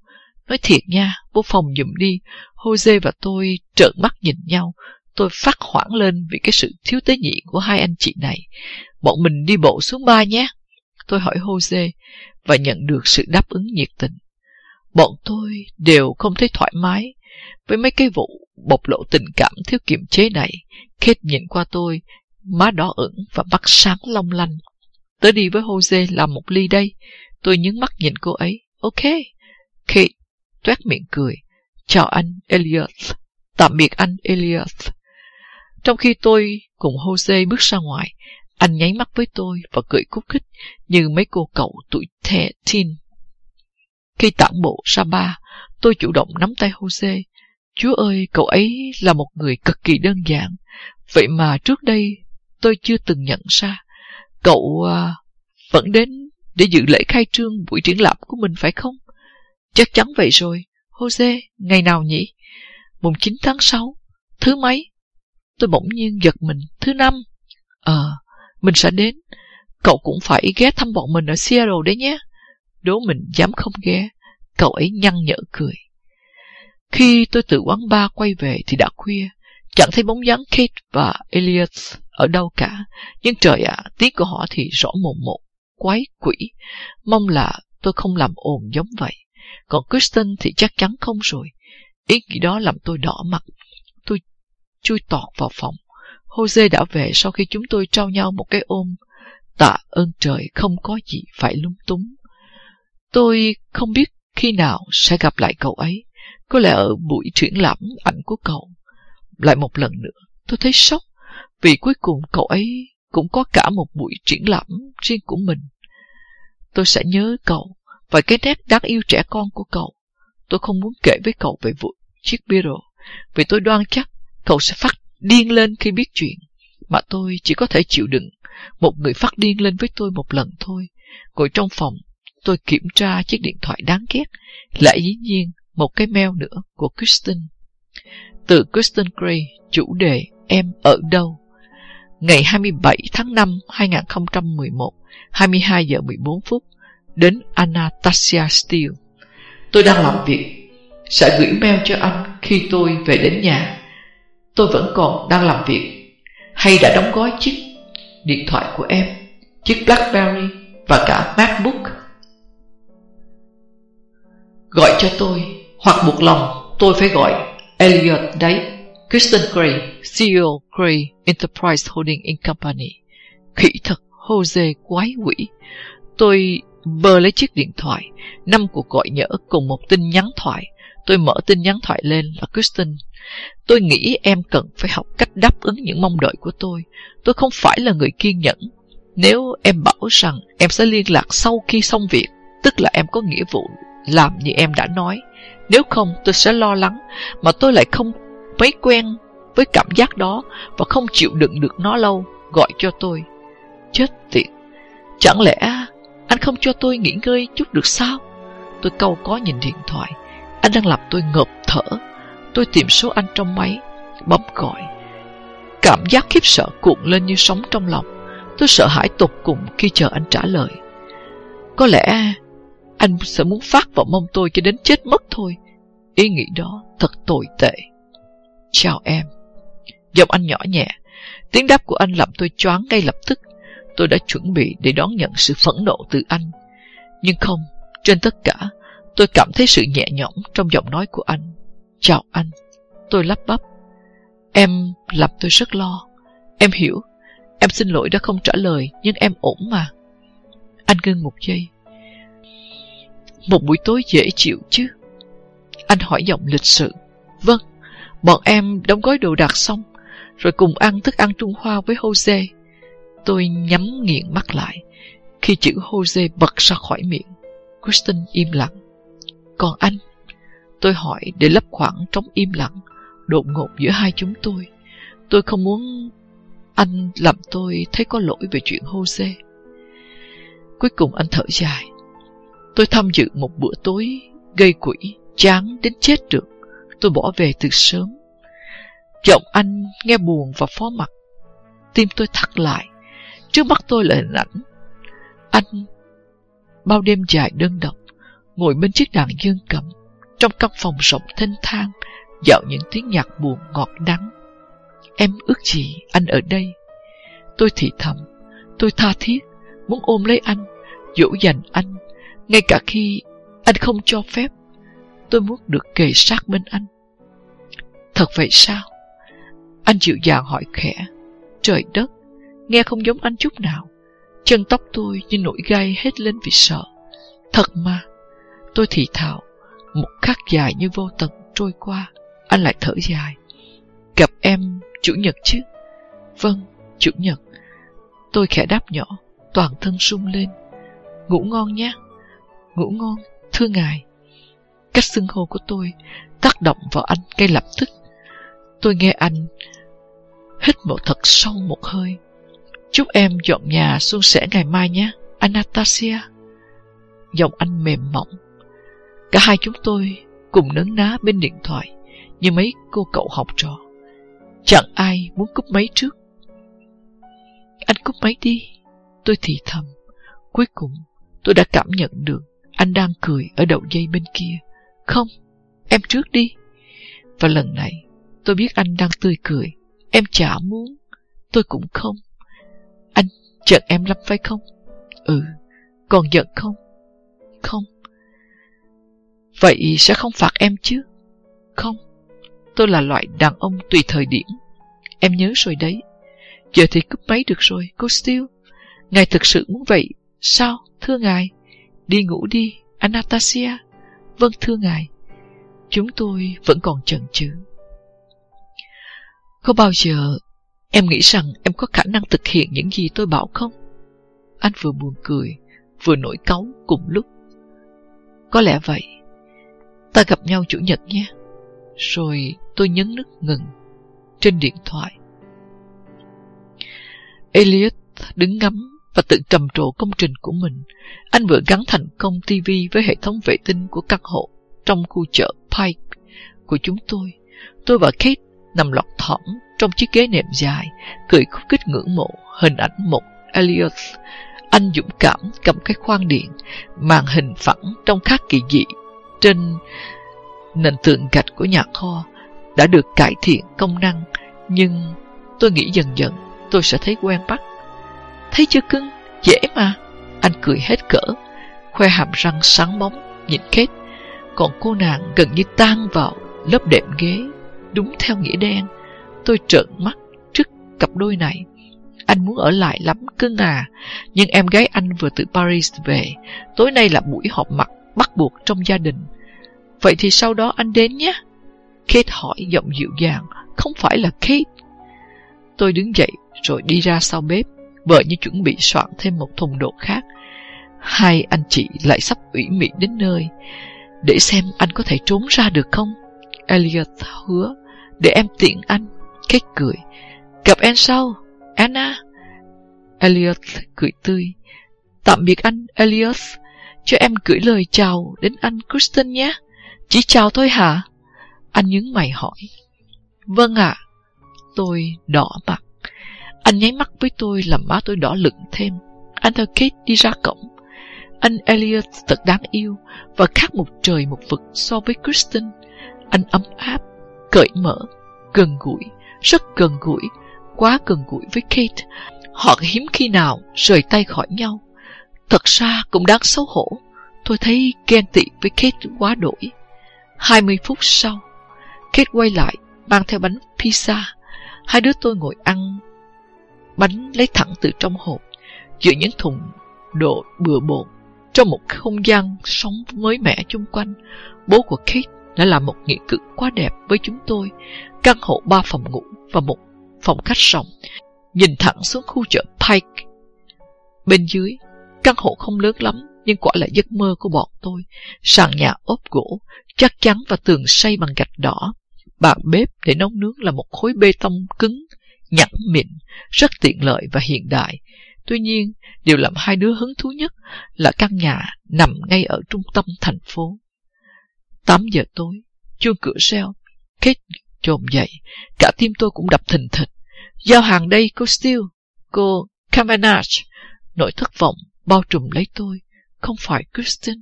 Nói thiệt nha, vô phòng dùm đi, Jose và tôi trợn mắt nhìn nhau. Tôi phát hoảng lên vì cái sự thiếu tế nhị của hai anh chị này. Bọn mình đi bộ xuống ba nhé. Tôi hỏi Jose và nhận được sự đáp ứng nhiệt tình. Bọn tôi đều không thấy thoải mái với mấy cái vụ bộc lộ tình cảm thiếu kiềm chế này. Kate nhìn qua tôi, má đỏ ửng và mắt sáng long lanh. Tớ đi với Jose làm một ly đây. Tôi nhướng mắt nhìn cô ấy. Ok. Kate toét miệng cười. Chào anh, Elliot. Tạm biệt anh, Elliot. Trong khi tôi cùng Jose bước ra ngoài, anh nháy mắt với tôi và cười cúc khích như mấy cô cậu tuổi thẻ teen. Khi tản bộ ra ba, tôi chủ động nắm tay Jose. Chúa ơi, cậu ấy là một người cực kỳ đơn giản. Vậy mà trước đây tôi chưa từng nhận ra. Cậu à, vẫn đến để dự lễ khai trương buổi triển lãm của mình phải không? Chắc chắn vậy rồi. Jose, ngày nào nhỉ? Mùng 9 tháng 6. Thứ mấy? Tôi bỗng nhiên giật mình. Thứ năm. Ờ, mình sẽ đến. Cậu cũng phải ghé thăm bọn mình ở Seattle đấy nhé. Đố mình dám không ghé. Cậu ấy nhăn nhở cười. Khi tôi từ quán bar quay về thì đã khuya. Chẳng thấy bóng dáng Kate và Elliot ở đâu cả. Nhưng trời ạ, à, tiếng của họ thì rõ mồm một. Quái quỷ. Mong là tôi không làm ồn giống vậy. Còn Kristen thì chắc chắn không rồi. Ý nghĩ đó làm tôi đỏ mặt. Tôi chui tọt vào phòng. Jose đã về sau khi chúng tôi trao nhau một cái ôm. Tạ ơn trời không có gì phải lung túng. Tôi không biết khi nào sẽ gặp lại cậu ấy. Có lẽ ở buổi triển lãm ảnh của cậu. Lại một lần nữa, tôi thấy sốc vì cuối cùng cậu ấy cũng có cả một buổi triển lãm riêng của mình. Tôi sẽ nhớ cậu và cái nét đáng yêu trẻ con của cậu. Tôi không muốn kể với cậu về vụ chiếc Beetle vì tôi đoan chắc cậu sẽ phát điên lên khi biết chuyện mà tôi chỉ có thể chịu đựng một người phát điên lên với tôi một lần thôi. Ngồi trong phòng tôi kiểm tra chiếc điện thoại đáng ghét, lại dĩ nhiên một cái mail nữa của Kristen. Từ Kristen Gray, chủ đề Em ở đâu? Ngày 27 tháng 5 2011, 22 giờ 14 phút, đến Anastasia Steele. Tôi đang làm việc, sẽ gửi mail cho anh khi tôi về đến nhà. Tôi vẫn còn đang làm việc, hay đã đóng gói chiếc điện thoại của em, chiếc Blackberry và cả MacBook Gọi cho tôi Hoặc buộc lòng tôi phải gọi Elliot đấy Kristen Gray CEO Gray Enterprise Holding In Company Khỉ thật Jose quái quỷ Tôi bơ lấy chiếc điện thoại, năm cuộc gọi nhỡ cùng một tin nhắn thoại. Tôi mở tin nhắn thoại lên là Kristen. Tôi nghĩ em cần phải học cách đáp ứng những mong đợi của tôi. Tôi không phải là người kiên nhẫn. Nếu em bảo rằng em sẽ liên lạc sau khi xong việc, tức là em có nghĩa vụ làm như em đã nói. Nếu không, tôi sẽ lo lắng, mà tôi lại không mấy quen với cảm giác đó và không chịu đựng được nó lâu, gọi cho tôi. Chết tiệt! Chẳng lẽ anh không cho tôi nghỉ ngơi chút được sao? Tôi câu có nhìn điện thoại. Anh đang làm tôi ngợp thở. Tôi tìm số anh trong máy, bấm gọi. Cảm giác khiếp sợ cuộn lên như sóng trong lòng. Tôi sợ hãi tột cùng khi chờ anh trả lời. Có lẽ anh sẽ muốn phát vào mông tôi cho đến chết mất thôi. Ý nghĩ đó thật tồi tệ. Chào em. Giọng anh nhỏ nhẹ. Tiếng đáp của anh làm tôi choáng ngay lập tức. Tôi đã chuẩn bị để đón nhận sự phẫn nộ từ anh. Nhưng không, trên tất cả, tôi cảm thấy sự nhẹ nhõm trong giọng nói của anh. Chào anh. Tôi lắp bắp. Em làm tôi rất lo. Em hiểu. Em xin lỗi đã không trả lời, nhưng em ổn mà. Anh ngưng một giây. Một buổi tối dễ chịu chứ? Anh hỏi giọng lịch sự. Vâng, bọn em đóng gói đồ đạc xong, rồi cùng ăn thức ăn Trung Hoa với Jose. Tôi nhắm nghiện mắt lại khi chữ Jose bật ra khỏi miệng. Kristen im lặng. Còn anh? Tôi hỏi để lấp khoảng trống im lặng, đột ngột giữa hai chúng tôi. Tôi không muốn anh làm tôi thấy có lỗi về chuyện Jose. Cuối cùng anh thở dài. Tôi tham dự một bữa tối gây quỷ, chán đến chết được. Tôi bỏ về từ sớm. Giọng anh nghe buồn và phó mặt. Tim tôi thắt lại. Trước mắt tôi là hình ảnh. Anh bao đêm dài đơn độc, ngồi bên chiếc đàn dương cầm, trong căn phòng rộng thênh thang, dạo những tiếng nhạc buồn ngọt đắng. Em ước gì anh ở đây? Tôi thì thầm, tôi tha thiết, muốn ôm lấy anh, dỗ dành anh, ngay cả khi anh không cho phép. Tôi muốn được kề sát bên anh. Thật vậy sao? Anh dịu dàng hỏi khẽ. Trời đất, nghe không giống anh chút nào. Chân tóc tôi như nổi gai hết lên vì sợ. Thật mà. Tôi thì thào. Một khắc dài như vô tận trôi qua. Anh lại thở dài. Gặp em chủ nhật chứ? Vâng, chủ nhật. Tôi khẽ đáp nhỏ, toàn thân sung lên. Ngủ ngon nhé. Ngủ ngon, thưa ngài. Cách xưng hô của tôi tác động vào anh ngay lập tức. Tôi nghe anh hít một thật sâu một hơi. Chúc em dọn nhà xuân sẻ ngày mai nhé, Anastasia. Giọng anh mềm mỏng. Cả hai chúng tôi cùng nấn ná bên điện thoại như mấy cô cậu học trò. Chẳng ai muốn cúp máy trước. Anh cúp máy đi. Tôi thì thầm. Cuối cùng tôi đã cảm nhận được anh đang cười ở đầu dây bên kia. Không, em trước đi. Và lần này tôi biết anh đang tươi cười. Em chả muốn. Tôi cũng không. Anh giận em lắm phải không? Ừ, còn giận không? Không. Vậy sẽ không phạt em chứ? Không. Tôi là loại đàn ông tùy thời điểm. Em nhớ rồi đấy. Giờ thì cúp máy được rồi, cô Steele. Ngài thực sự muốn vậy. Sao, thưa ngài? Đi ngủ đi, Anastasia. Vâng, thưa ngài. Chúng tôi vẫn còn chần chừ. Có bao giờ em nghĩ rằng em có khả năng thực hiện những gì tôi bảo không? Anh vừa buồn cười, vừa nổi cáu cùng lúc. Có lẽ vậy. Ta gặp nhau chủ nhật nhé. Rồi tôi nhấn nút ngừng. Trên điện thoại. Elliot đứng ngắm và tự trầm trồ công trình của mình. Anh vừa gắn thành công TV với hệ thống vệ tinh của căn hộ trong khu chợ Pike của chúng tôi. Tôi và Kate nằm lọt thỏm trong chiếc ghế nệm dài, cười khúc khích ngưỡng mộ hình ảnh một Elliot. Anh dũng cảm cầm cái khoan điện, màn hình phẳng trong khắc kỳ dị trên nền tường gạch của nhà kho đã được cải thiện công năng, nhưng tôi nghĩ dần dần tôi sẽ thấy quen bắt. Thấy chưa cưng, dễ mà. Anh cười hết cỡ, khoe hàm răng sáng bóng, nhìn kết. Còn cô nàng gần như tan vào lớp đệm ghế, đúng theo nghĩa đen. Tôi trợn mắt trước cặp đôi này. Anh muốn ở lại lắm cưng à. Nhưng em gái anh vừa từ Paris về. Tối nay là buổi họp mặt bắt buộc trong gia đình. Vậy thì sau đó anh đến nhé. Kate hỏi giọng dịu dàng. Không phải là Kate. Tôi đứng dậy rồi đi ra sau bếp. Vợ như chuẩn bị soạn thêm một thùng đồ khác. Hai anh chị lại sắp ủy mị đến nơi. Để xem anh có thể trốn ra được không? Elliot hứa. Để em tiện anh. Kate cười. Gặp em sau, Anna. Elliot cười tươi. Tạm biệt anh, Elliot. Cho em gửi lời chào đến anh Kristen nhé. Chỉ chào thôi hả? Anh nhướng mày hỏi. Vâng ạ. Tôi đỏ mặt. Anh nháy mắt với tôi làm má tôi đỏ lựng thêm. Anh theo Kate đi ra cổng. Anh Elliot thật đáng yêu và khác một trời một vực so với Kristen. Anh ấm áp, cởi mở, gần gũi, rất gần gũi, quá gần gũi với Kate. Họ hiếm khi nào rời tay khỏi nhau. Thật ra cũng đáng xấu hổ. Tôi thấy ghen tị với Kate quá đổi. 20 phút sau, Kate quay lại, mang theo bánh pizza. Hai đứa tôi ngồi ăn bánh lấy thẳng từ trong hộp, giữa những thùng đồ bừa bộn. Trong một không gian sống mới mẻ chung quanh, bố của Kate đã làm một nghĩa cử quá đẹp với chúng tôi. Căn hộ ba phòng ngủ và một phòng khách rộng, nhìn thẳng xuống khu chợ Pike. Bên dưới, căn hộ không lớn lắm, nhưng quả là giấc mơ của bọn tôi. Sàn nhà ốp gỗ, chắc chắn và tường xây bằng gạch đỏ. Bàn bếp để nấu nướng là một khối bê tông cứng, nhẵn mịn, rất tiện lợi và hiện đại. Tuy nhiên, điều làm hai đứa hứng thú nhất là căn nhà nằm ngay ở trung tâm thành phố. 8 giờ tối, chuông cửa reo, Kate trồm dậy, cả tim tôi cũng đập thình thịch. Giao hàng đây cô Steele, cô Cavenage. Nỗi thất vọng bao trùm lấy tôi, không phải Kristen.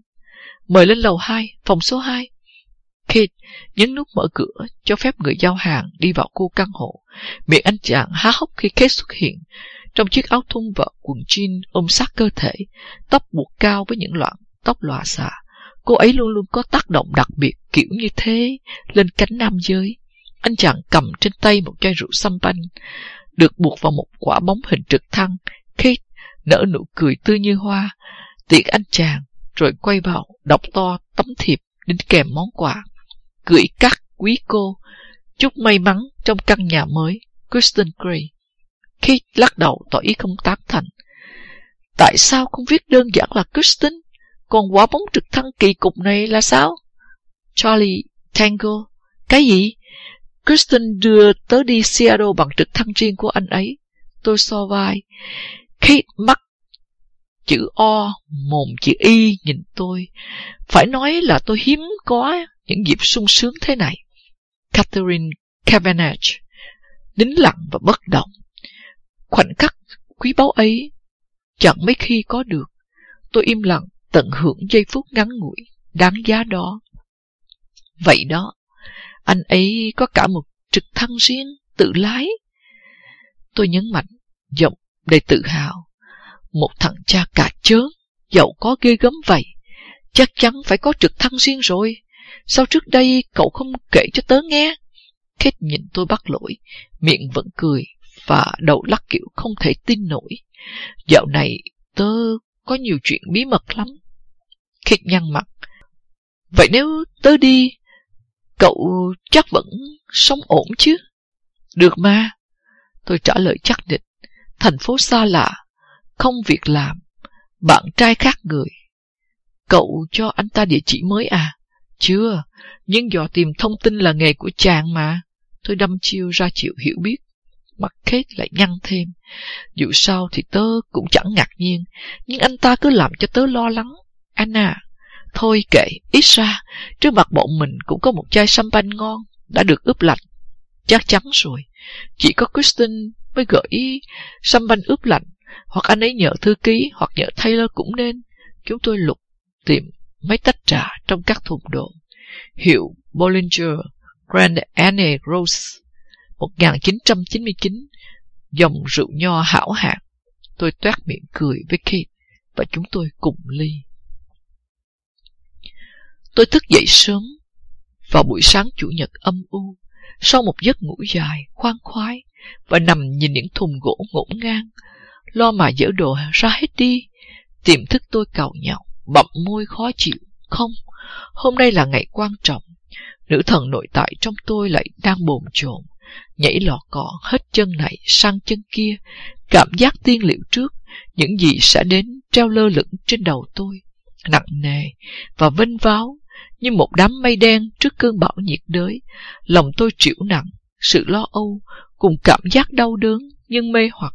Mời lên lầu 2, phòng số 2. Kate nhấn nút mở cửa cho phép người giao hàng đi vào khu căn hộ. Miệng anh chàng há hốc khi Kate xuất hiện, trong chiếc áo thun và quần jean ôm sát cơ thể, tóc buộc cao với những loạn tóc lòa xạ. Cô ấy luôn luôn có tác động đặc biệt kiểu như thế lên cánh nam giới. Anh chàng cầm trên tay một chai rượu xăm banh, được buộc vào một quả bóng hình trực thăng. Kate nở nụ cười tươi như hoa, tiện anh chàng, rồi quay vào đọc to tấm thiệp đính kèm món quà. Gửi các quý cô, chúc may mắn trong căn nhà mới, Kristen Gray. Kate lắc đầu tỏ ý không tán thành. Tại sao không viết đơn giản là Kristen? Còn quả bóng trực thăng kỳ cục này là sao? Charlie Tango. Cái gì? Kristen đưa tớ đi Seattle bằng trực thăng riêng của anh ấy. Tôi so vai. Kate mắc chữ O, mồm chữ Y nhìn tôi. Phải nói là tôi hiếm có những dịp sung sướng thế này. Catherine Cavendish, nín lặng và bất động. Khoảnh khắc quý báu ấy chẳng mấy khi có được. Tôi im lặng tận hưởng giây phút ngắn ngủi, đáng giá đó. Vậy đó, anh ấy có cả một trực thăng riêng, tự lái. Tôi nhấn mạnh, giọng đầy tự hào. Một thằng cha cả chớn, giàu có ghê gớm vậy. Chắc chắn phải có trực thăng riêng rồi. Sao trước đây cậu không kể cho tớ nghe? Kate nhìn tôi bắt lỗi, miệng vẫn cười và đầu lắc kiểu không thể tin nổi. Dạo này tớ có nhiều chuyện bí mật lắm. Kate nhăn mặt. Vậy nếu tớ đi, cậu chắc vẫn sống ổn chứ? Được mà. Tôi trả lời chắc định. Thành phố xa lạ, không việc làm, bạn trai khác người. Cậu cho anh ta địa chỉ mới à? Chưa, nhưng dò tìm thông tin là nghề của chàng mà. Tôi đâm chiêu ra chịu hiểu biết. Mặt Kate lại nhăn thêm. Dù sao thì tớ cũng chẳng ngạc nhiên, nhưng anh ta cứ làm cho tớ lo lắng. Anna, thôi kệ, ít ra, trước mặt bọn mình cũng có một chai champagne ngon, đã được ướp lạnh. Chắc chắn rồi, chỉ có Kristen mới gợi ý champagne ướp lạnh, hoặc anh ấy nhờ thư ký, hoặc nhờ Taylor cũng nên. Chúng tôi lục, tìm mấy tách trà trong các thùng đồ. Hiệu Bollinger Grand Anne Rose 1999 Dòng rượu nho hảo hạng Tôi toát miệng cười với Kate Và chúng tôi cùng ly Tôi thức dậy sớm Vào buổi sáng chủ nhật âm u Sau một giấc ngủ dài, khoan khoái và nằm nhìn những thùng gỗ ngổn ngang, lo mà dỡ đồ ra hết đi. Tiềm thức tôi cầu nhậu bậm môi khó chịu. Không, hôm nay là ngày quan trọng. Nữ thần nội tại trong tôi lại đang bồn chồn, nhảy lò cọ hết chân này sang chân kia, cảm giác tiên liệu trước, những gì sẽ đến treo lơ lửng trên đầu tôi, nặng nề và vinh váo như một đám mây đen trước cơn bão nhiệt đới. Lòng tôi chịu nặng, sự lo âu cùng cảm giác đau đớn nhưng mê hoặc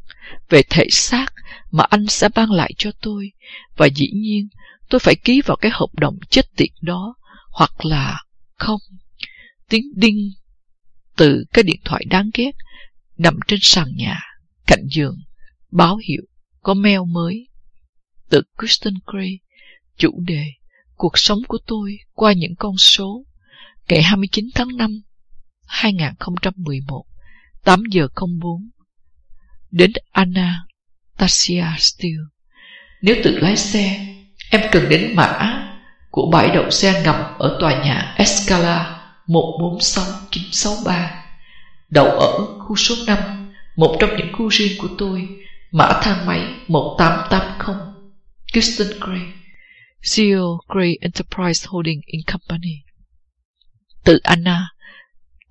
về thể xác mà anh sẽ ban lại cho tôi. Và dĩ nhiên, tôi phải ký vào cái hợp đồng chết tiệt đó, hoặc là không. Tiếng đinh từ cái điện thoại đáng ghét nằm trên sàn nhà, cạnh giường, báo hiệu có mail mới. Từ Kristen Gray, chủ đề Cuộc sống của tôi qua những con số Ngày 29 tháng 5 2011 8 giờ 04 Đến Anna Tasia Steele Nếu tự lái xe Em cần đến mã của bãi đậu xe ngầm ở tòa nhà Escala 146963 Đậu ở khu số 5 Một trong những khu riêng của tôi, Mã thang máy 1880 Kirsten Gray CEO Gray Enterprise Holding in Company. Từ Anna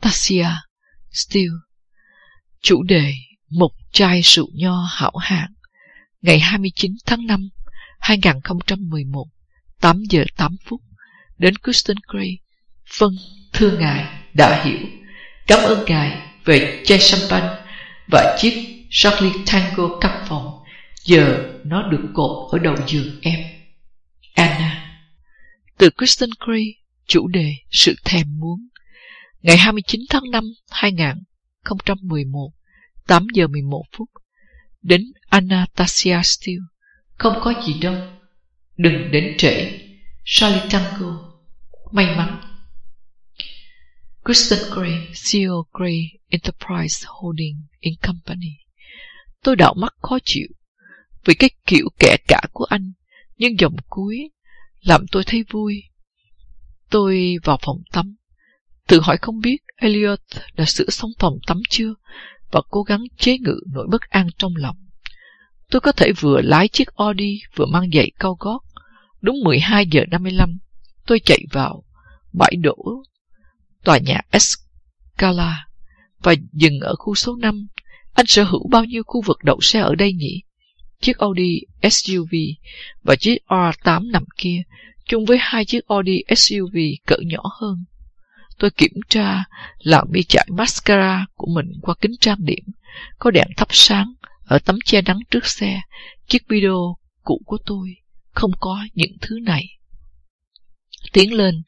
Tasia Steele, Chủ đề Một chai rượu nho hảo hạng. Ngày 29 tháng 5 2011 8 giờ 8 phút Đến Kristen Gray. Vâng, thưa ngài, đã hiểu. Cảm ơn ngài về chai champagne Và chiếc Charlie Tango căn phòng Giờ nó được cột ở đầu giường em. Anna. Từ Kristen Gray Chủ đề Sự thèm muốn. Ngày 29 tháng 5 2011 8 giờ 11 phút Đến Anastasia Steele. Không có gì đâu. Đừng đến trễ. Charlie Tango, May mắn. Kristen Gray CEO Gray Enterprise Holding in Company. Tôi đảo mắt khó chịu Vì cái kiểu kẻ cả của anh, Nhưng dòng cuối Làm tôi thấy vui. Tôi vào phòng tắm, Tự hỏi không biết Elliot đã sửa xong phòng tắm chưa Và cố gắng chế ngự nỗi bất an trong lòng. Tôi có thể vừa lái chiếc Audi Vừa mang giày cao gót. Đúng 12 giờ 55 Tôi chạy vào Bãi đổ Tòa nhà Escala Và dừng ở khu số 5 Anh sở hữu bao nhiêu khu vực đậu xe ở đây nhỉ? Chiếc Audi SUV Và chiếc R8 nằm kia chung với hai chiếc Audi SUV cỡ nhỏ hơn. Tôi kiểm tra làn mi chải mascara của mình qua kính trang điểm, có đèn thắp sáng ở tấm che nắng trước xe. Chiếc video cũ của tôi không có những thứ này. Tiến lên,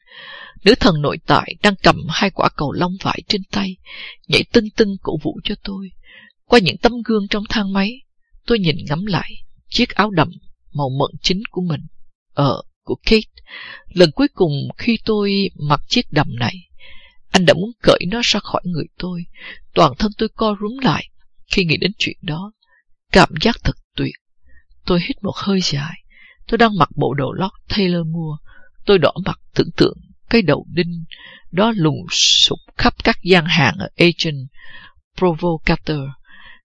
nữ thần nội tại đang cầm hai quả cầu lông vải trên tay, nhảy tưng tưng cổ vũ cho tôi. Qua những tấm gương trong thang máy, tôi nhìn ngắm lại chiếc áo đầm màu mận chính của mình. Ờ, của Kate. Lần cuối cùng khi tôi mặc chiếc đầm này, anh đã muốn cởi nó ra khỏi người tôi. Toàn thân tôi co rúm lại khi nghĩ đến chuyện đó. Cảm giác thật tuyệt. Tôi hít một hơi dài. Tôi đang mặc bộ đồ lót Taylor mua. Tôi đỏ mặt tưởng tượng cái đầu đinh đó lùng sụp khắp các gian hàng ở Agent Provocateur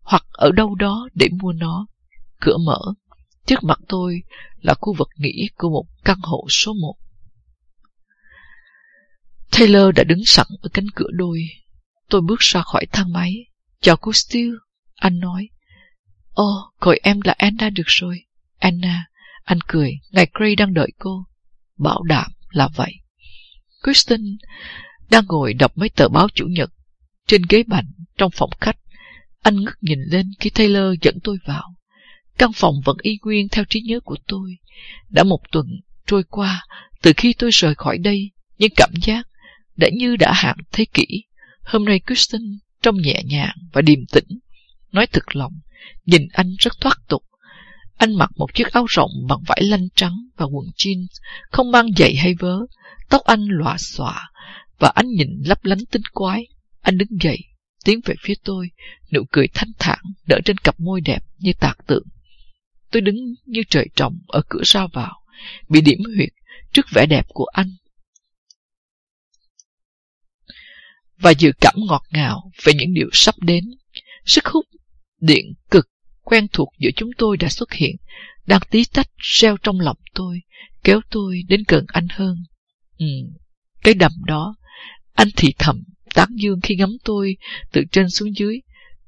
hoặc ở đâu đó để mua nó. Cửa mở, Trước mặt tôi là khu vực nghỉ của một căn hộ số 1. Taylor đã đứng sẵn ở cánh cửa đôi. Tôi bước ra khỏi thang máy. Chào cô Steele, anh nói. Ồ, oh, gọi em là Anna được rồi. Anna, anh cười, ngài Gray đang đợi cô. Bảo đảm là vậy. Kristen đang ngồi đọc mấy tờ báo chủ nhật trên ghế bành trong phòng khách. Anh ngước nhìn lên khi Taylor dẫn tôi vào. Căn phòng vẫn y nguyên theo trí nhớ của tôi. Đã một tuần trôi qua từ khi tôi rời khỏi đây, nhưng cảm giác đã như đã hạn thế kỷ. Hôm nay Kristen trông nhẹ nhàng và điềm tĩnh. Nói thật lòng, nhìn anh rất thoát tục. Anh mặc một chiếc áo rộng bằng vải lanh trắng và quần jeans, không mang giày hay vớ. Tóc anh lòa xòa và anh nhìn lấp lánh tinh quái. Anh đứng dậy, tiến về phía tôi, nụ cười thanh thản đỡ trên cặp môi đẹp như tạc tượng. Tôi đứng như trời trồng ở cửa ra vào, bị điểm huyệt trước vẻ đẹp của anh. Và dự cảm ngọt ngào về những điều sắp đến. Sức hút điện cực quen thuộc giữa chúng tôi đã xuất hiện, đang tí tách reo trong lòng tôi, kéo tôi đến gần anh hơn. Ừ, cái đầm đó, anh thì thầm, tán dương khi ngắm tôi từ trên xuống dưới.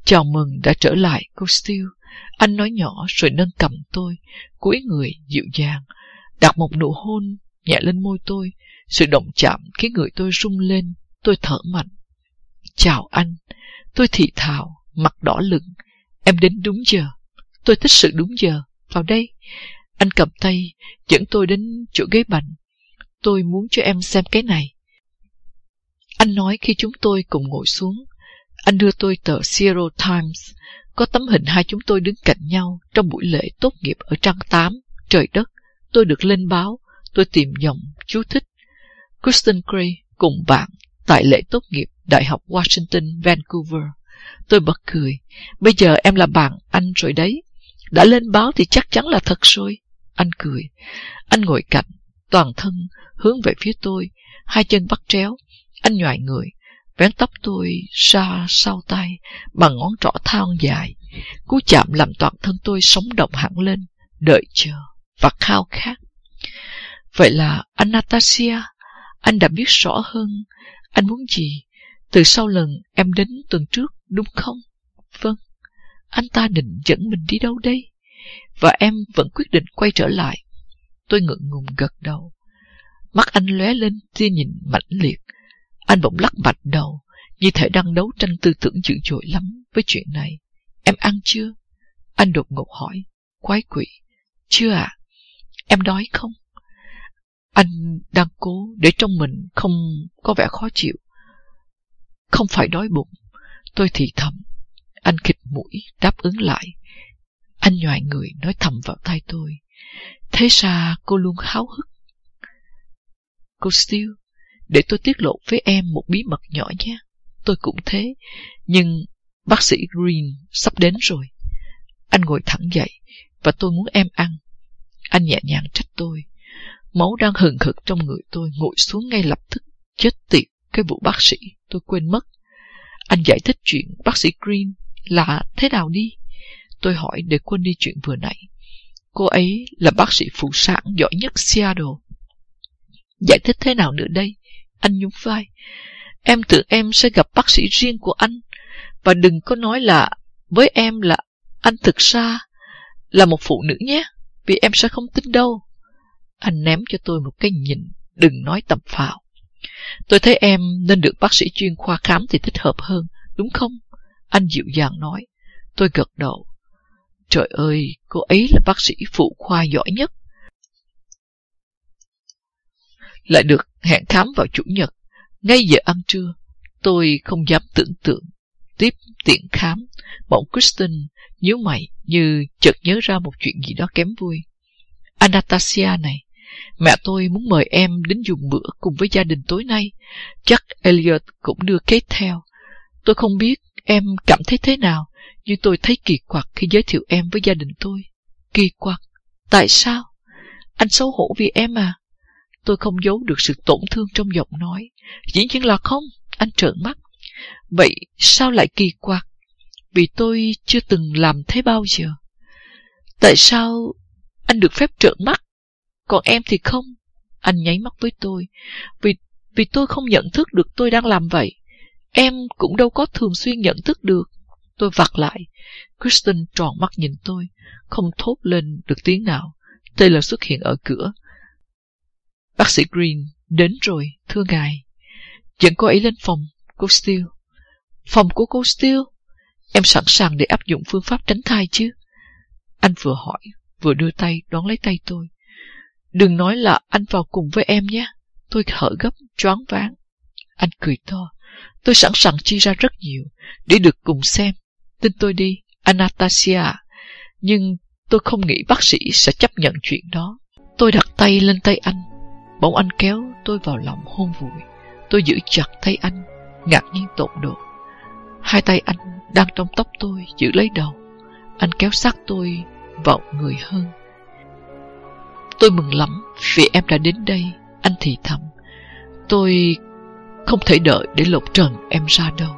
Chào mừng đã trở lại, cô Steele. Anh nói nhỏ rồi nâng cầm tôi, cúi người dịu dàng, đặt một nụ hôn nhẹ lên môi tôi. Sự động chạm khiến người tôi rung lên, tôi thở mạnh. Chào anh, tôi thị thào, mặt đỏ lửng. Em đến đúng giờ. Tôi thích sự đúng giờ. Vào đây. Anh cầm tay, dẫn tôi đến chỗ ghế bành. Tôi muốn cho em xem cái này. Anh nói khi chúng tôi cùng ngồi xuống. Anh đưa tôi tờ Zero Times. Có tấm hình hai chúng tôi đứng cạnh nhau trong buổi lễ tốt nghiệp ở trang 8, trời đất. Tôi được lên báo. Tôi tìm dòng chú thích. Kristen Gray cùng bạn tại lễ tốt nghiệp Đại học Washington, Vancouver. Tôi bật cười. Bây giờ em là bạn anh rồi đấy. Đã lên báo thì chắc chắn là thật rồi. Anh cười. Anh ngồi cạnh, toàn thân hướng về phía tôi, hai chân bắt tréo. Anh nhòi người, vén tóc tôi ra sau tay bằng ngón trỏ thon dài. Cú chạm làm toàn thân tôi sống động hẳn lên, đợi chờ và khao khát. Vậy là Anastasia, anh đã biết rõ hơn anh muốn gì từ sau lần em đến tuần trước, đúng không? Vâng. Anh ta định dẫn mình đi đâu đây? Và em vẫn quyết định quay trở lại. Tôi ngượng ngùng gật đầu. Mắt anh lóe lên tia nhìn mãnh liệt. Anh bỗng lắc mạnh đầu, như thể đang đấu tranh tư tưởng dữ dội lắm với chuyện này. Em ăn chưa? Anh đột ngột hỏi. Quái quỷ. Chưa ạ. À? Em đói không? Anh đang cố để trong mình không có vẻ khó chịu. Không phải đói bụng. Tôi thì thầm. Anh khịt mũi, đáp ứng lại. Anh nhòi người nói thầm vào tay tôi. Thế ra cô luôn háo hức. Cô Steele, để tôi tiết lộ với em một bí mật nhỏ nhé. Tôi cũng thế, nhưng bác sĩ Green sắp đến rồi. Anh ngồi thẳng dậy, và tôi muốn em ăn. Anh nhẹ nhàng trách tôi. Máu đang hừng hực trong người tôi ngồi xuống ngay lập tức. Chết tiệt, cái vụ bác sĩ, tôi quên mất. Anh giải thích chuyện bác sĩ Green là thế nào đi? Tôi hỏi để quên đi chuyện vừa nãy. Cô ấy là bác sĩ phụ sản giỏi nhất Seattle. Giải thích thế nào nữa đây? Anh nhún vai. Em tưởng em sẽ gặp bác sĩ riêng của anh. Và đừng có nói là với em là anh thực ra là một phụ nữ nhé. Vì em sẽ không tin đâu. Anh ném cho tôi một cái nhìn, đừng nói tầm phào. Tôi thấy em nên được bác sĩ chuyên khoa khám thì thích hợp hơn, đúng không? Anh dịu dàng nói. Tôi gật đầu. Trời ơi, cô ấy là bác sĩ phụ khoa giỏi nhất. Lại được hẹn khám vào Chủ nhật, ngay giờ ăn trưa. Tôi không dám tưởng tượng. Tiếp tiện khám, bỗng Kristen nhíu mày như chợt nhớ ra một chuyện gì đó kém vui. Anastasia này, mẹ tôi muốn mời em đến dùng bữa cùng với gia đình tối nay. Chắc Elliot cũng đưa Kate theo. Tôi không biết em cảm thấy thế nào, nhưng tôi thấy kỳ quặc khi giới thiệu em với gia đình tôi. Kỳ quặc? Tại sao? Anh xấu hổ vì em à? Tôi không giấu được sự tổn thương trong giọng nói. Dĩ nhiên là không, anh trợn mắt. Vậy sao lại kỳ quặc? Vì tôi chưa từng làm thế bao giờ. Tại sao anh được phép trợn mắt, còn em thì không? Anh nháy mắt với tôi. Vì, vì tôi không nhận thức được tôi đang làm vậy. Em cũng đâu có thường xuyên nhận thức được. Tôi vặt lại. Kristen tròn mắt nhìn tôi, không thốt lên được tiếng nào. Taylor xuất hiện ở cửa. Bác sĩ Green, đến rồi, thưa ngài. Dẫn cô ấy lên phòng, cô Steele. Phòng của cô Steele? Em sẵn sàng để áp dụng phương pháp tránh thai chứ? Anh vừa hỏi, vừa đưa tay đón lấy tay tôi. Đừng nói là anh vào cùng với em nhé. Tôi thở gấp, choáng váng. Anh cười to. Tôi sẵn sàng chi ra rất nhiều để được cùng xem. Tin tôi đi, Anastasia. Nhưng tôi không nghĩ bác sĩ sẽ chấp nhận chuyện đó. Tôi đặt tay lên tay anh. Bỗng anh kéo tôi vào lòng hôn vùi. Tôi giữ chặt tay anh, ngạc nhiên tột độ. Hai tay anh đang trong tóc tôi giữ lấy đầu. Anh kéo sát tôi vào người hơn. Tôi mừng lắm vì em đã đến đây, anh thì thầm. Tôi không thể đợi để lột trần em ra đâu.